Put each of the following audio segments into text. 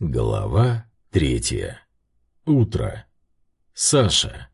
Глава третья. Утро. Саша.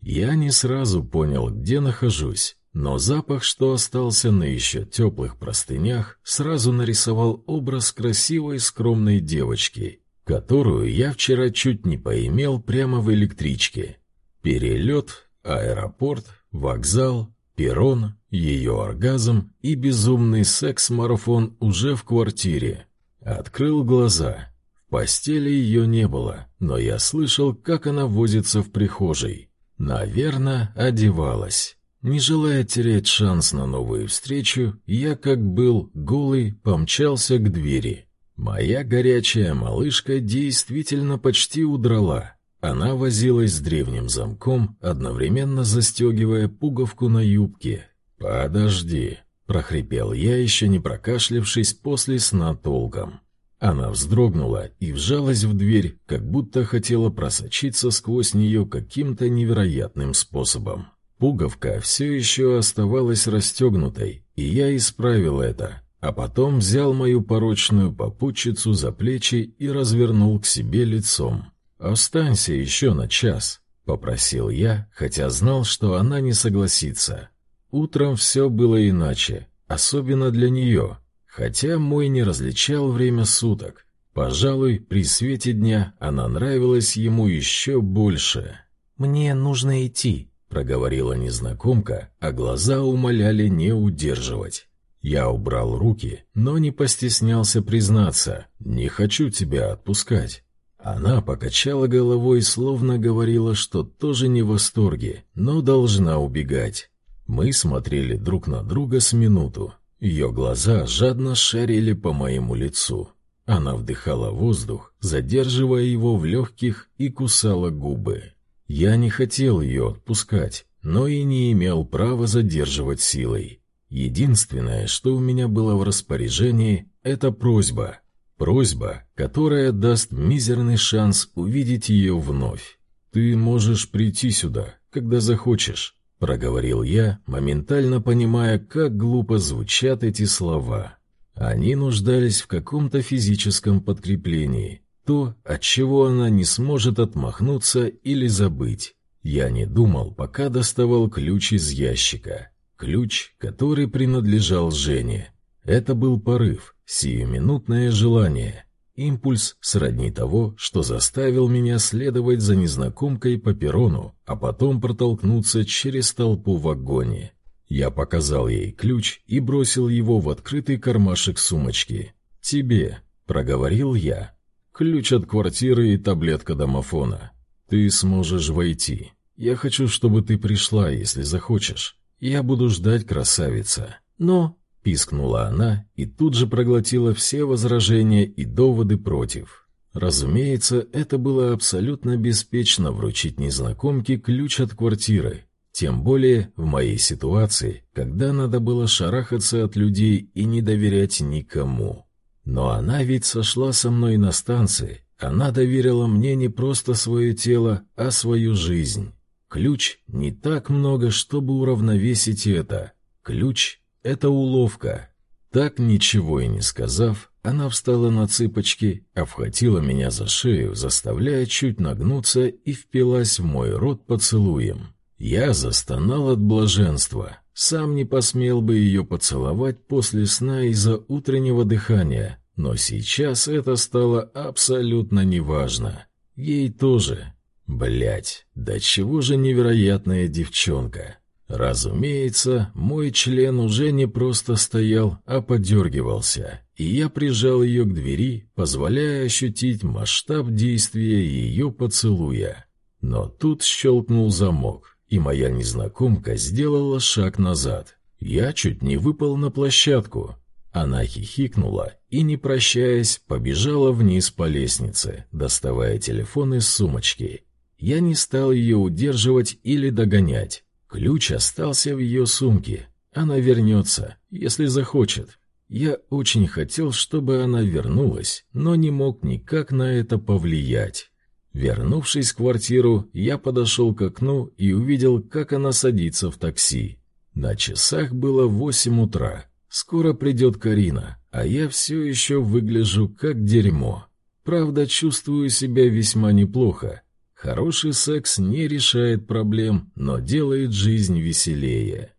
Я не сразу понял, где нахожусь, но запах, что остался на еще теплых простынях, сразу нарисовал образ красивой скромной девочки, которую я вчера чуть не поимел прямо в электричке. Перелет, аэропорт, вокзал, перрон, ее оргазм и безумный секс-марафон уже в квартире. Открыл глаза — постели ее не было, но я слышал, как она возится в прихожей. Наверное, одевалась. Не желая терять шанс на новую встречу, я, как был голый, помчался к двери. Моя горячая малышка действительно почти удрала. Она возилась с древним замком, одновременно застегивая пуговку на юбке. «Подожди», — прохрипел я, еще не прокашлявшись после сна толком. Она вздрогнула и вжалась в дверь, как будто хотела просочиться сквозь нее каким-то невероятным способом. Пуговка все еще оставалась расстегнутой, и я исправил это, а потом взял мою порочную попутчицу за плечи и развернул к себе лицом. «Останься еще на час», — попросил я, хотя знал, что она не согласится. Утром все было иначе, особенно для нее — хотя мой не различал время суток. Пожалуй, при свете дня она нравилась ему еще больше. «Мне нужно идти», — проговорила незнакомка, а глаза умоляли не удерживать. Я убрал руки, но не постеснялся признаться. «Не хочу тебя отпускать». Она покачала головой, словно говорила, что тоже не в восторге, но должна убегать. Мы смотрели друг на друга с минуту. Ее глаза жадно шарили по моему лицу. Она вдыхала воздух, задерживая его в легких и кусала губы. Я не хотел ее отпускать, но и не имел права задерживать силой. Единственное, что у меня было в распоряжении, это просьба. Просьба, которая даст мизерный шанс увидеть ее вновь. Ты можешь прийти сюда, когда захочешь, — проговорил я, моментально понимая, как глупо звучат эти слова. Они нуждались в каком-то физическом подкреплении, то, от чего она не сможет отмахнуться или забыть. Я не думал, пока доставал ключ из ящика. Ключ, который принадлежал Жене. Это был порыв, сиюминутное желание — Импульс сродни того, что заставил меня следовать за незнакомкой по перрону, а потом протолкнуться через толпу в вагоне. Я показал ей ключ и бросил его в открытый кармашек сумочки. «Тебе», — проговорил я, — «ключ от квартиры и таблетка домофона. Ты сможешь войти. Я хочу, чтобы ты пришла, если захочешь. Я буду ждать, красавица. Но Пискнула она и тут же проглотила все возражения и доводы против. Разумеется, это было абсолютно беспечно вручить незнакомке ключ от квартиры, тем более в моей ситуации, когда надо было шарахаться от людей и не доверять никому. Но она ведь сошла со мной на станции, она доверила мне не просто свое тело, а свою жизнь. Ключ не так много, чтобы уравновесить это. Ключ это уловка. Так ничего и не сказав, она встала на цыпочки, обхватила меня за шею, заставляя чуть нагнуться и впилась в мой рот поцелуем. Я застонал от блаженства. Сам не посмел бы ее поцеловать после сна из-за утреннего дыхания, но сейчас это стало абсолютно неважно. Ей тоже. Блять, да чего же невероятная девчонка. Разумеется, мой член уже не просто стоял, а подергивался, и я прижал ее к двери, позволяя ощутить масштаб действия ее поцелуя. Но тут щелкнул замок, и моя незнакомка сделала шаг назад. Я чуть не выпал на площадку. Она хихикнула и, не прощаясь, побежала вниз по лестнице, доставая телефон из сумочки. Я не стал ее удерживать или догонять. Ключ остался в ее сумке. Она вернется, если захочет. Я очень хотел, чтобы она вернулась, но не мог никак на это повлиять. Вернувшись в квартиру, я подошел к окну и увидел, как она садится в такси. На часах было восемь утра. Скоро придет Карина, а я все еще выгляжу как дерьмо. Правда, чувствую себя весьма неплохо. Хороший секс не решает проблем, но делает жизнь веселее.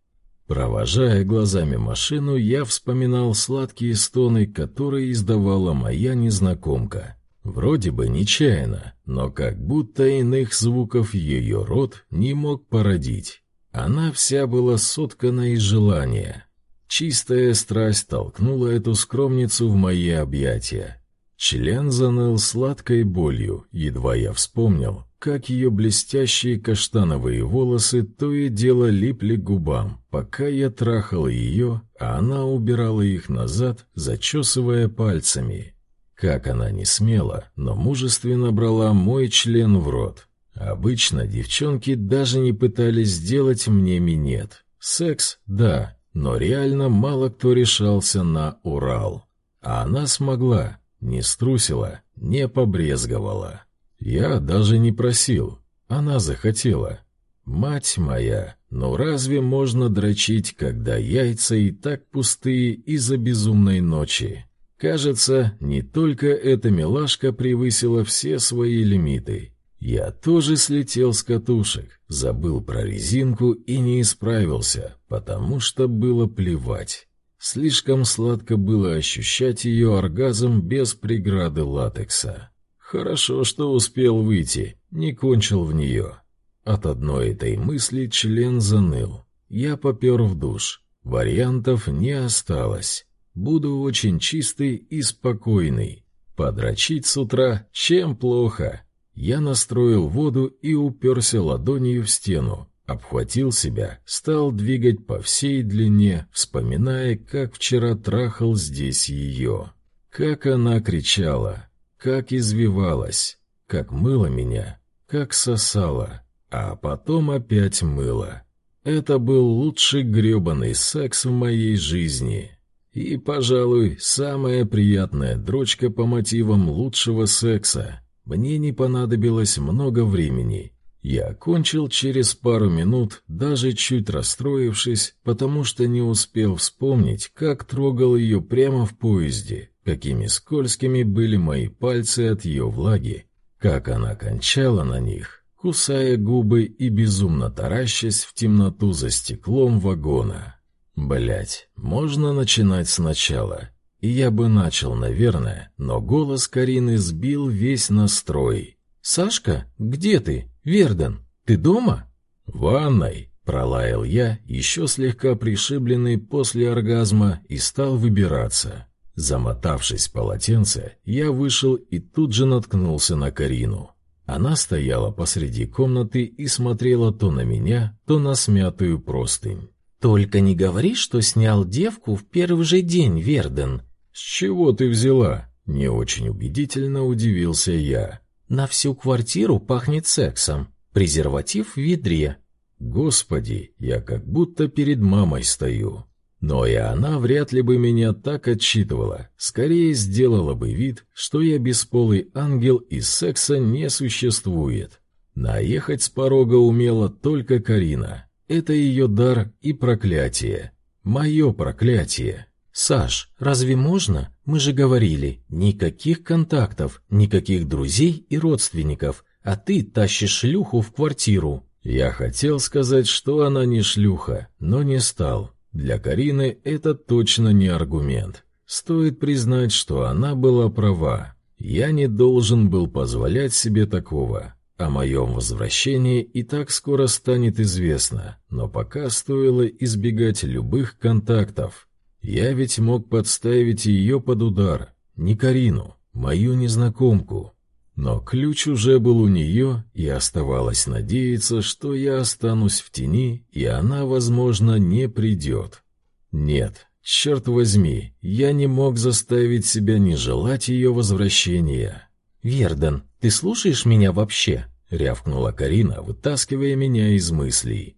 Провожая глазами машину, я вспоминал сладкие стоны, которые издавала моя незнакомка. Вроде бы нечаянно, но как будто иных звуков ее рот не мог породить. Она вся была соткана из желания. Чистая страсть толкнула эту скромницу в мои объятия. Член заныл сладкой болью, едва я вспомнил, как ее блестящие каштановые волосы то и дело липли к губам, пока я трахал ее, а она убирала их назад, зачесывая пальцами. Как она не смела, но мужественно брала мой член в рот. Обычно девчонки даже не пытались сделать мне минет. Секс — да, но реально мало кто решался на Урал. А она смогла, не струсила, не побрезговала. Я даже не просил, она захотела. Мать моя, но разве можно дрочить, когда яйца и так пустые из-за безумной ночи? Кажется, не только эта милашка превысила все свои лимиты. Я тоже слетел с катушек, забыл про резинку и не исправился, потому что было плевать. Слишком сладко было ощущать ее оргазм без преграды латекса. Хорошо, что успел выйти, не кончил в нее. От одной этой мысли член заныл. Я попер в душ. Вариантов не осталось. Буду очень чистый и спокойный. Подрочить с утра чем плохо? Я настроил воду и уперся ладонью в стену, обхватил себя, стал двигать по всей длине, вспоминая, как вчера трахал здесь ее. Как она кричала, как извивалась, как мыла меня, как сосала, а потом опять мыла. Это был лучший гребаный секс в моей жизни. И, пожалуй, самая приятная дрочка по мотивам лучшего секса. Мне не понадобилось много времени. Я кончил через пару минут, даже чуть расстроившись, потому что не успел вспомнить, как трогал ее прямо в поезде, какими скользкими были мои пальцы от ее влаги, как она кончала на них, кусая губы и безумно таращась в темноту за стеклом вагона. Блять, можно начинать сначала. И я бы начал, наверное, но голос Карины сбил весь настрой. «Сашка, где ты? Верден, ты дома?» «В ванной», — пролаял я, еще слегка пришибленный после оргазма, и стал выбираться. Замотавшись в полотенце, я вышел и тут же наткнулся на Карину. Она стояла посреди комнаты и смотрела то на меня, то на смятую простынь. «Только не говори, что снял девку в первый же день, Верден», «С чего ты взяла?» — не очень убедительно удивился я. «На всю квартиру пахнет сексом. Презерватив в ведре». «Господи, я как будто перед мамой стою». Но и она вряд ли бы меня так отчитывала, скорее сделала бы вид, что я бесполый ангел и секса не существует. Наехать с порога умела только Карина. Это ее дар и проклятие. Мое проклятие. «Саш, разве можно? Мы же говорили, никаких контактов, никаких друзей и родственников, а ты тащишь шлюху в квартиру». Я хотел сказать, что она не шлюха, но не стал. Для Карины это точно не аргумент. Стоит признать, что она была права. Я не должен был позволять себе такого. О моем возвращении и так скоро станет известно, но пока стоило избегать любых контактов. Я ведь мог подставить ее под удар, не Карину, мою незнакомку. Но ключ уже был у нее, и оставалось надеяться, что я останусь в тени, и она, возможно, не придет. Нет, черт возьми, я не мог заставить себя не желать ее возвращения. «Верден, ты слушаешь меня вообще?» — рявкнула Карина, вытаскивая меня из мыслей.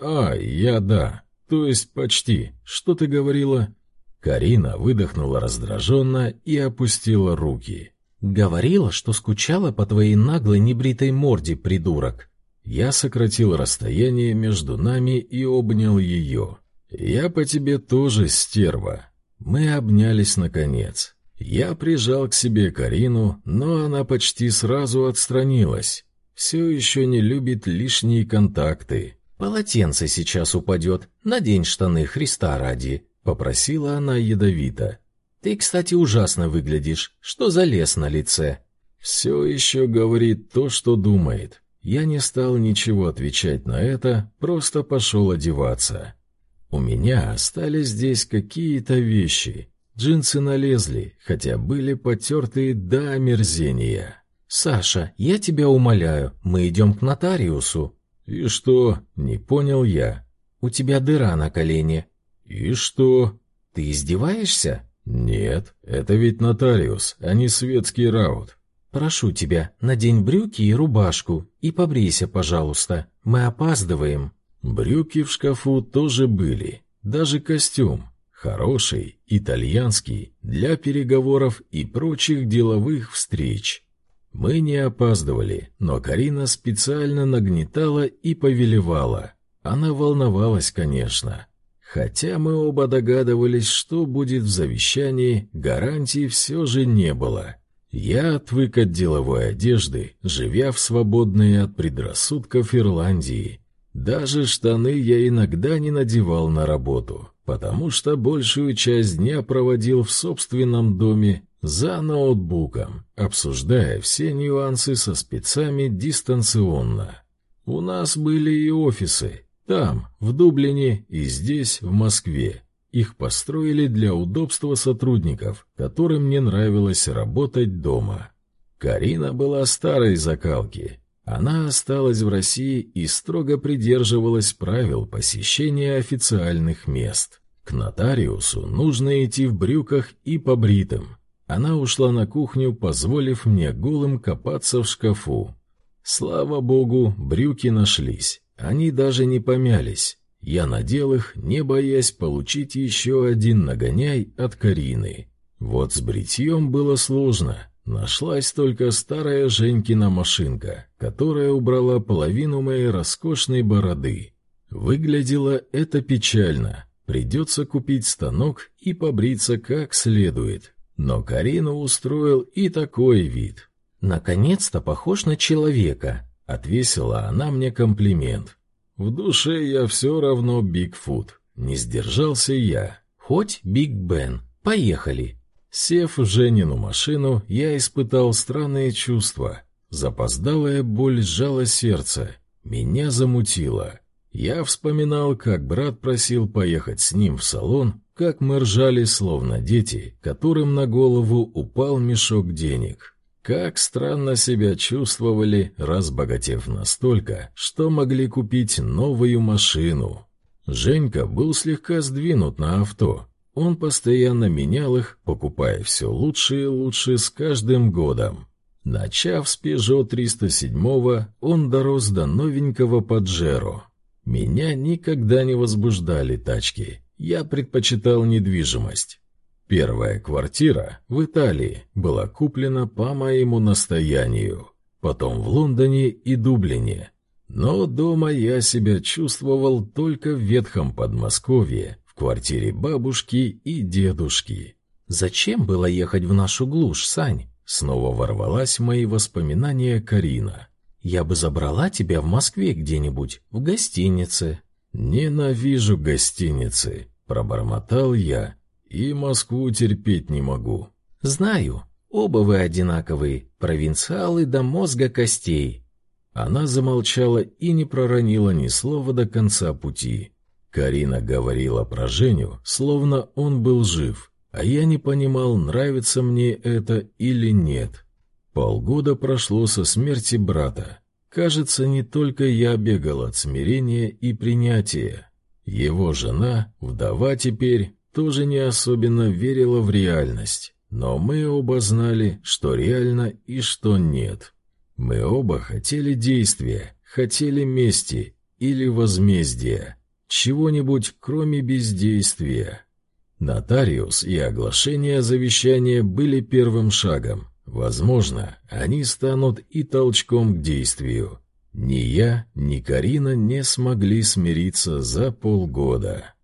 «А, я да. «То есть почти. Что ты говорила?» Карина выдохнула раздраженно и опустила руки. «Говорила, что скучала по твоей наглой небритой морде, придурок». Я сократил расстояние между нами и обнял ее. «Я по тебе тоже, стерва». Мы обнялись наконец. Я прижал к себе Карину, но она почти сразу отстранилась. Все еще не любит лишние контакты. «Полотенце сейчас упадет. Надень штаны Христа ради», — попросила она ядовито. «Ты, кстати, ужасно выглядишь. Что за лес на лице?» Все еще говорит то, что думает. Я не стал ничего отвечать на это, просто пошел одеваться. У меня остались здесь какие-то вещи. Джинсы налезли, хотя были потертые до омерзения. «Саша, я тебя умоляю, мы идем к нотариусу». «И что?» — не понял я. «У тебя дыра на колене». «И что?» «Ты издеваешься?» «Нет, это ведь нотариус, а не светский раут». «Прошу тебя, надень брюки и рубашку и побрейся, пожалуйста. Мы опаздываем». Брюки в шкафу тоже были, даже костюм. Хороший, итальянский, для переговоров и прочих деловых встреч. Мы не опаздывали, но Карина специально нагнетала и повелевала. Она волновалась, конечно. Хотя мы оба догадывались, что будет в завещании, гарантий все же не было. Я отвык от деловой одежды, живя в свободной от предрассудков Ирландии. Даже штаны я иногда не надевал на работу, потому что большую часть дня проводил в собственном доме за ноутбуком, обсуждая все нюансы со спецами дистанционно. У нас были и офисы, там, в Дублине и здесь, в Москве. Их построили для удобства сотрудников, которым не нравилось работать дома. Карина была старой закалки. Она осталась в России и строго придерживалась правил посещения официальных мест. К нотариусу нужно идти в брюках и побритым. Она ушла на кухню, позволив мне голым копаться в шкафу. Слава богу, брюки нашлись. Они даже не помялись. Я надел их, не боясь получить еще один нагоняй от Карины. Вот с бритьем было сложно. Нашлась только старая Женькина машинка, которая убрала половину моей роскошной бороды. Выглядело это печально. Придется купить станок и побриться как следует. Но Карину устроил и такой вид. «Наконец-то похож на человека», — отвесила она мне комплимент. В душе я все равно Бигфут. Не сдержался я. Хоть Биг Бен. Поехали. Сев в Женину машину, я испытал странные чувства. Запоздалая боль сжала сердце. Меня замутило. Я вспоминал, как брат просил поехать с ним в салон, как мы ржали, словно дети, которым на голову упал мешок денег. Как странно себя чувствовали, разбогатев настолько, что могли купить новую машину. Женька был слегка сдвинут на авто. Он постоянно менял их, покупая все лучше и лучше с каждым годом. Начав с Peugeot 307, он дорос до новенького Паджеро. Меня никогда не возбуждали тачки. Я предпочитал недвижимость. Первая квартира в Италии была куплена по моему настоянию, потом в Лондоне и Дублине. Но дома я себя чувствовал только в ветхом Подмосковье, в квартире бабушки и дедушки. «Зачем было ехать в нашу глушь, Сань?» Снова ворвалась в мои воспоминания Карина. «Я бы забрала тебя в Москве где-нибудь, в гостинице». «Ненавижу гостиницы», — пробормотал я, и Москву терпеть не могу. Знаю, оба вы одинаковые, провинциалы до мозга костей. Она замолчала и не проронила ни слова до конца пути. Карина говорила про Женю, словно он был жив, а я не понимал, нравится мне это или нет. Полгода прошло со смерти брата. Кажется, не только я бегал от смирения и принятия. Его жена, вдова теперь, тоже не особенно верила в реальность, но мы оба знали, что реально и что нет. Мы оба хотели действия, хотели мести или возмездия, чего-нибудь кроме бездействия. Нотариус и оглашение завещания были первым шагом. Возможно, они станут и толчком к действию. Ни я, ни Карина не смогли смириться за полгода.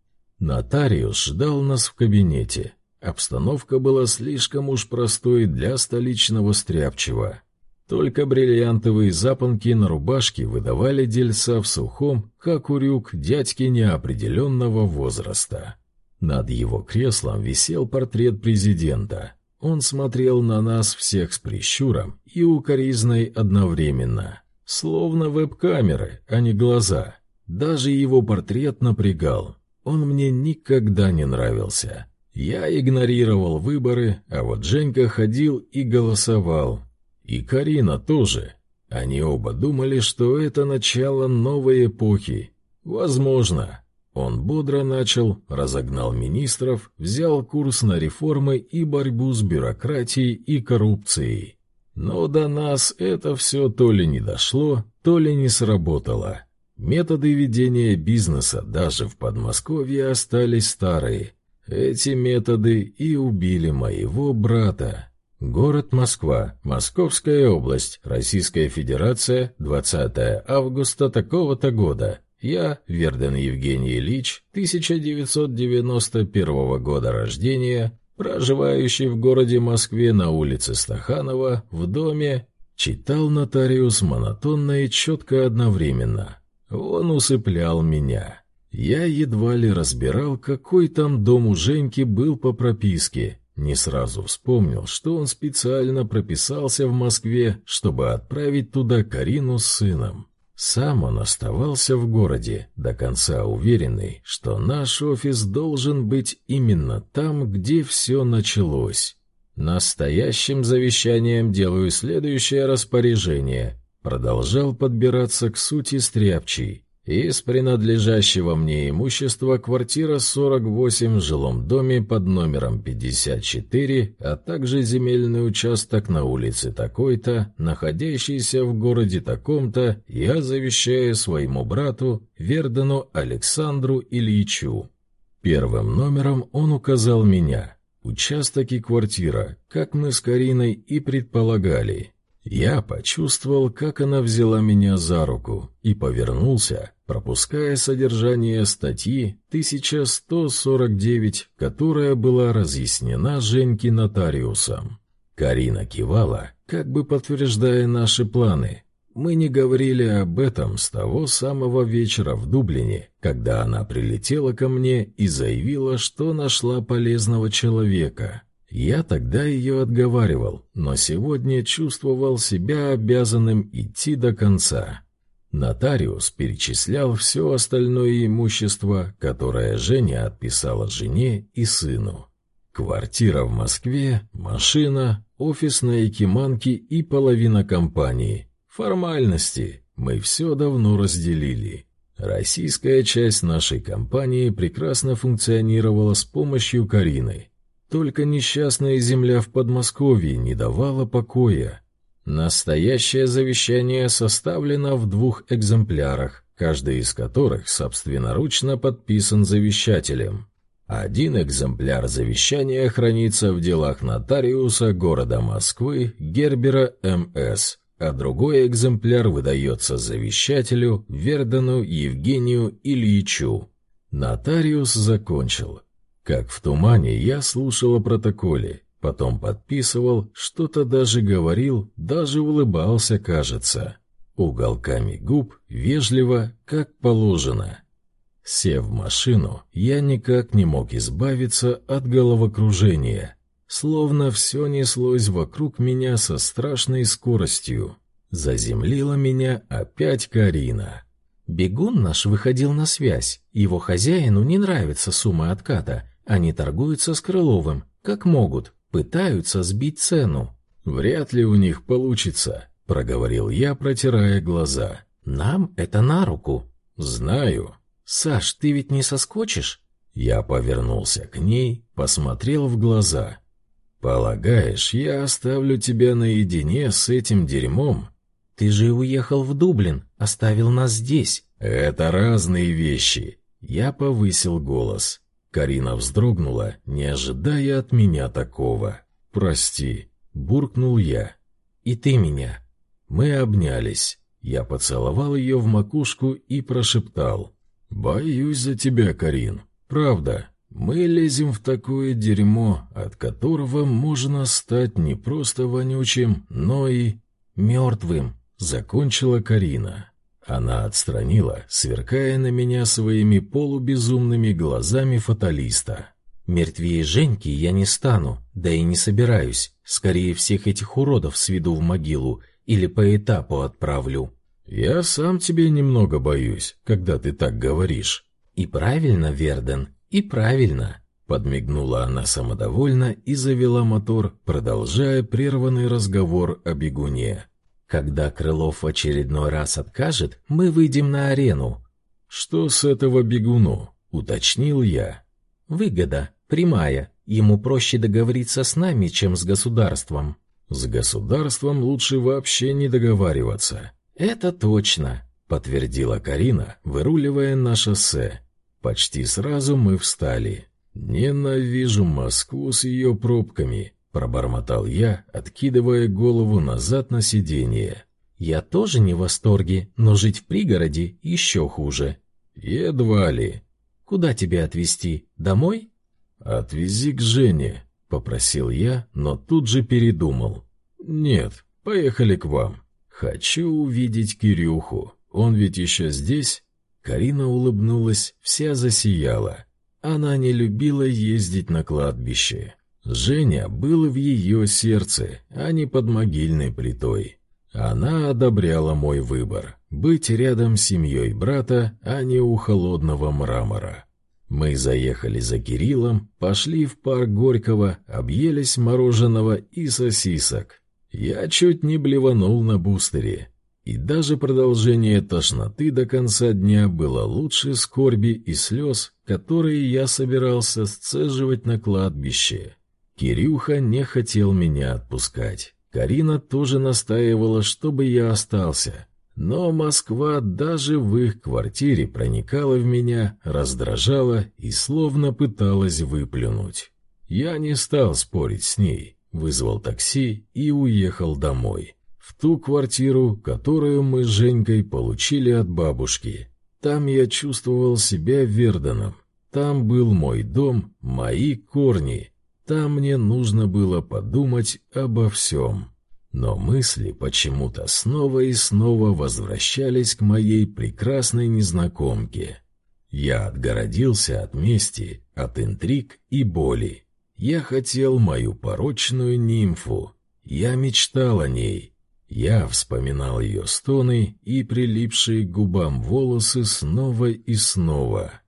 Нотариус ждал нас в кабинете. Обстановка была слишком уж простой для столичного стряпчего. Только бриллиантовые запонки на рубашке выдавали дельца в сухом, как урюк дядьки неопределенного возраста. Над его креслом висел портрет президента. Он смотрел на нас всех с прищуром и укоризной одновременно. Словно веб-камеры, а не глаза. Даже его портрет напрягал. Он мне никогда не нравился. Я игнорировал выборы, а вот Женька ходил и голосовал. И Карина тоже. Они оба думали, что это начало новой эпохи. Возможно. Он бодро начал, разогнал министров, взял курс на реформы и борьбу с бюрократией и коррупцией. Но до нас это все то ли не дошло, то ли не сработало. Методы ведения бизнеса даже в Подмосковье остались старые. Эти методы и убили моего брата. Город Москва, Московская область, Российская Федерация, 20 августа такого-то года. Я, Верден Евгений Ильич, 1991 года рождения, проживающий в городе Москве на улице Стаханова, в доме, читал нотариус монотонно и четко одновременно. Он усыплял меня. Я едва ли разбирал, какой там дом у Женьки был по прописке. Не сразу вспомнил, что он специально прописался в Москве, чтобы отправить туда Карину с сыном. Сам он оставался в городе, до конца уверенный, что наш офис должен быть именно там, где все началось. Настоящим завещанием делаю следующее распоряжение. Продолжал подбираться к сути стряпчий. Из принадлежащего мне имущества квартира 48 в жилом доме под номером 54, а также земельный участок на улице такой-то, находящийся в городе таком-то, я завещаю своему брату Вердану Александру Ильичу. Первым номером он указал меня. Участок и квартира, как мы с Кариной и предполагали. Я почувствовал, как она взяла меня за руку и повернулся, пропуская содержание статьи 1149, которая была разъяснена Женьке нотариусом. Карина кивала, как бы подтверждая наши планы. Мы не говорили об этом с того самого вечера в Дублине, когда она прилетела ко мне и заявила, что нашла полезного человека. Я тогда ее отговаривал, но сегодня чувствовал себя обязанным идти до конца. Нотариус перечислял все остальное имущество, которое Женя отписала жене и сыну. Квартира в Москве, машина, офис на Якиманке и половина компании. Формальности. Мы все давно разделили. Российская часть нашей компании прекрасно функционировала с помощью Карины. Только несчастная земля в Подмосковье не давала покоя. Настоящее завещание составлено в двух экземплярах, каждый из которых собственноручно подписан завещателем. Один экземпляр завещания хранится в делах нотариуса города Москвы Гербера М.С., а другой экземпляр выдается завещателю Вердану Евгению Ильичу. Нотариус закончил. Как в тумане я слушал о протоколе, потом подписывал, что-то даже говорил, даже улыбался, кажется. Уголками губ, вежливо, как положено. Сев в машину, я никак не мог избавиться от головокружения. Словно все неслось вокруг меня со страшной скоростью. Заземлила меня опять Карина. Бегун наш выходил на связь. Его хозяину не нравится сумма отката, они торгуются с Крыловым, как могут, пытаются сбить цену. Вряд ли у них получится, проговорил я, протирая глаза. Нам это на руку. Знаю. Саш, ты ведь не соскочишь? Я повернулся к ней, посмотрел в глаза. Полагаешь, я оставлю тебя наедине с этим дерьмом? Ты же уехал в Дублин, оставил нас здесь. Это разные вещи. Я повысил голос. Карина вздрогнула, не ожидая от меня такого. «Прости», — буркнул я. «И ты меня». Мы обнялись. Я поцеловал ее в макушку и прошептал. «Боюсь за тебя, Карин. Правда. Мы лезем в такое дерьмо, от которого можно стать не просто вонючим, но и мертвым», — закончила Карина. Она отстранила, сверкая на меня своими полубезумными глазами фаталиста. «Мертвее Женьки я не стану, да и не собираюсь. Скорее всех этих уродов сведу в могилу или по этапу отправлю». «Я сам тебе немного боюсь, когда ты так говоришь». «И правильно, Верден, и правильно», — подмигнула она самодовольно и завела мотор, продолжая прерванный разговор о бегуне. Когда Крылов в очередной раз откажет, мы выйдем на арену. Что с этого бегуну? уточнил я. Выгода прямая. Ему проще договориться с нами, чем с государством. С государством лучше вообще не договариваться. Это точно, подтвердила Карина, выруливая на шоссе. Почти сразу мы встали. Ненавижу Москву с ее пробками. Пробормотал я, откидывая голову назад на сиденье. «Я тоже не в восторге, но жить в пригороде еще хуже». «Едва ли». «Куда тебя отвезти? Домой?» «Отвези к Жене», — попросил я, но тут же передумал. «Нет, поехали к вам. Хочу увидеть Кирюху. Он ведь еще здесь?» Карина улыбнулась, вся засияла. Она не любила ездить на кладбище. Женя был в ее сердце, а не под могильной плитой. Она одобряла мой выбор — быть рядом с семьей брата, а не у холодного мрамора. Мы заехали за Кириллом, пошли в парк Горького, объелись мороженого и сосисок. Я чуть не блеванул на бустере. И даже продолжение тошноты до конца дня было лучше скорби и слез, которые я собирался сцеживать на кладбище. Кирюха не хотел меня отпускать. Карина тоже настаивала, чтобы я остался. Но Москва даже в их квартире проникала в меня, раздражала и словно пыталась выплюнуть. Я не стал спорить с ней, вызвал такси и уехал домой. В ту квартиру, которую мы с Женькой получили от бабушки. Там я чувствовал себя Верданом. Там был мой дом, мои корни, там мне нужно было подумать обо всем. Но мысли почему-то снова и снова возвращались к моей прекрасной незнакомке. Я отгородился от мести, от интриг и боли. Я хотел мою порочную нимфу. Я мечтал о ней. Я вспоминал ее стоны и прилипшие к губам волосы снова и снова.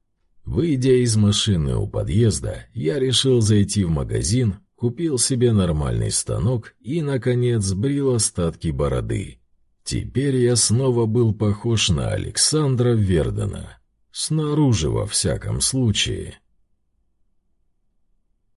Выйдя из машины у подъезда, я решил зайти в магазин, купил себе нормальный станок и, наконец, сбрил остатки бороды. Теперь я снова был похож на Александра Вердена. Снаружи, во всяком случае.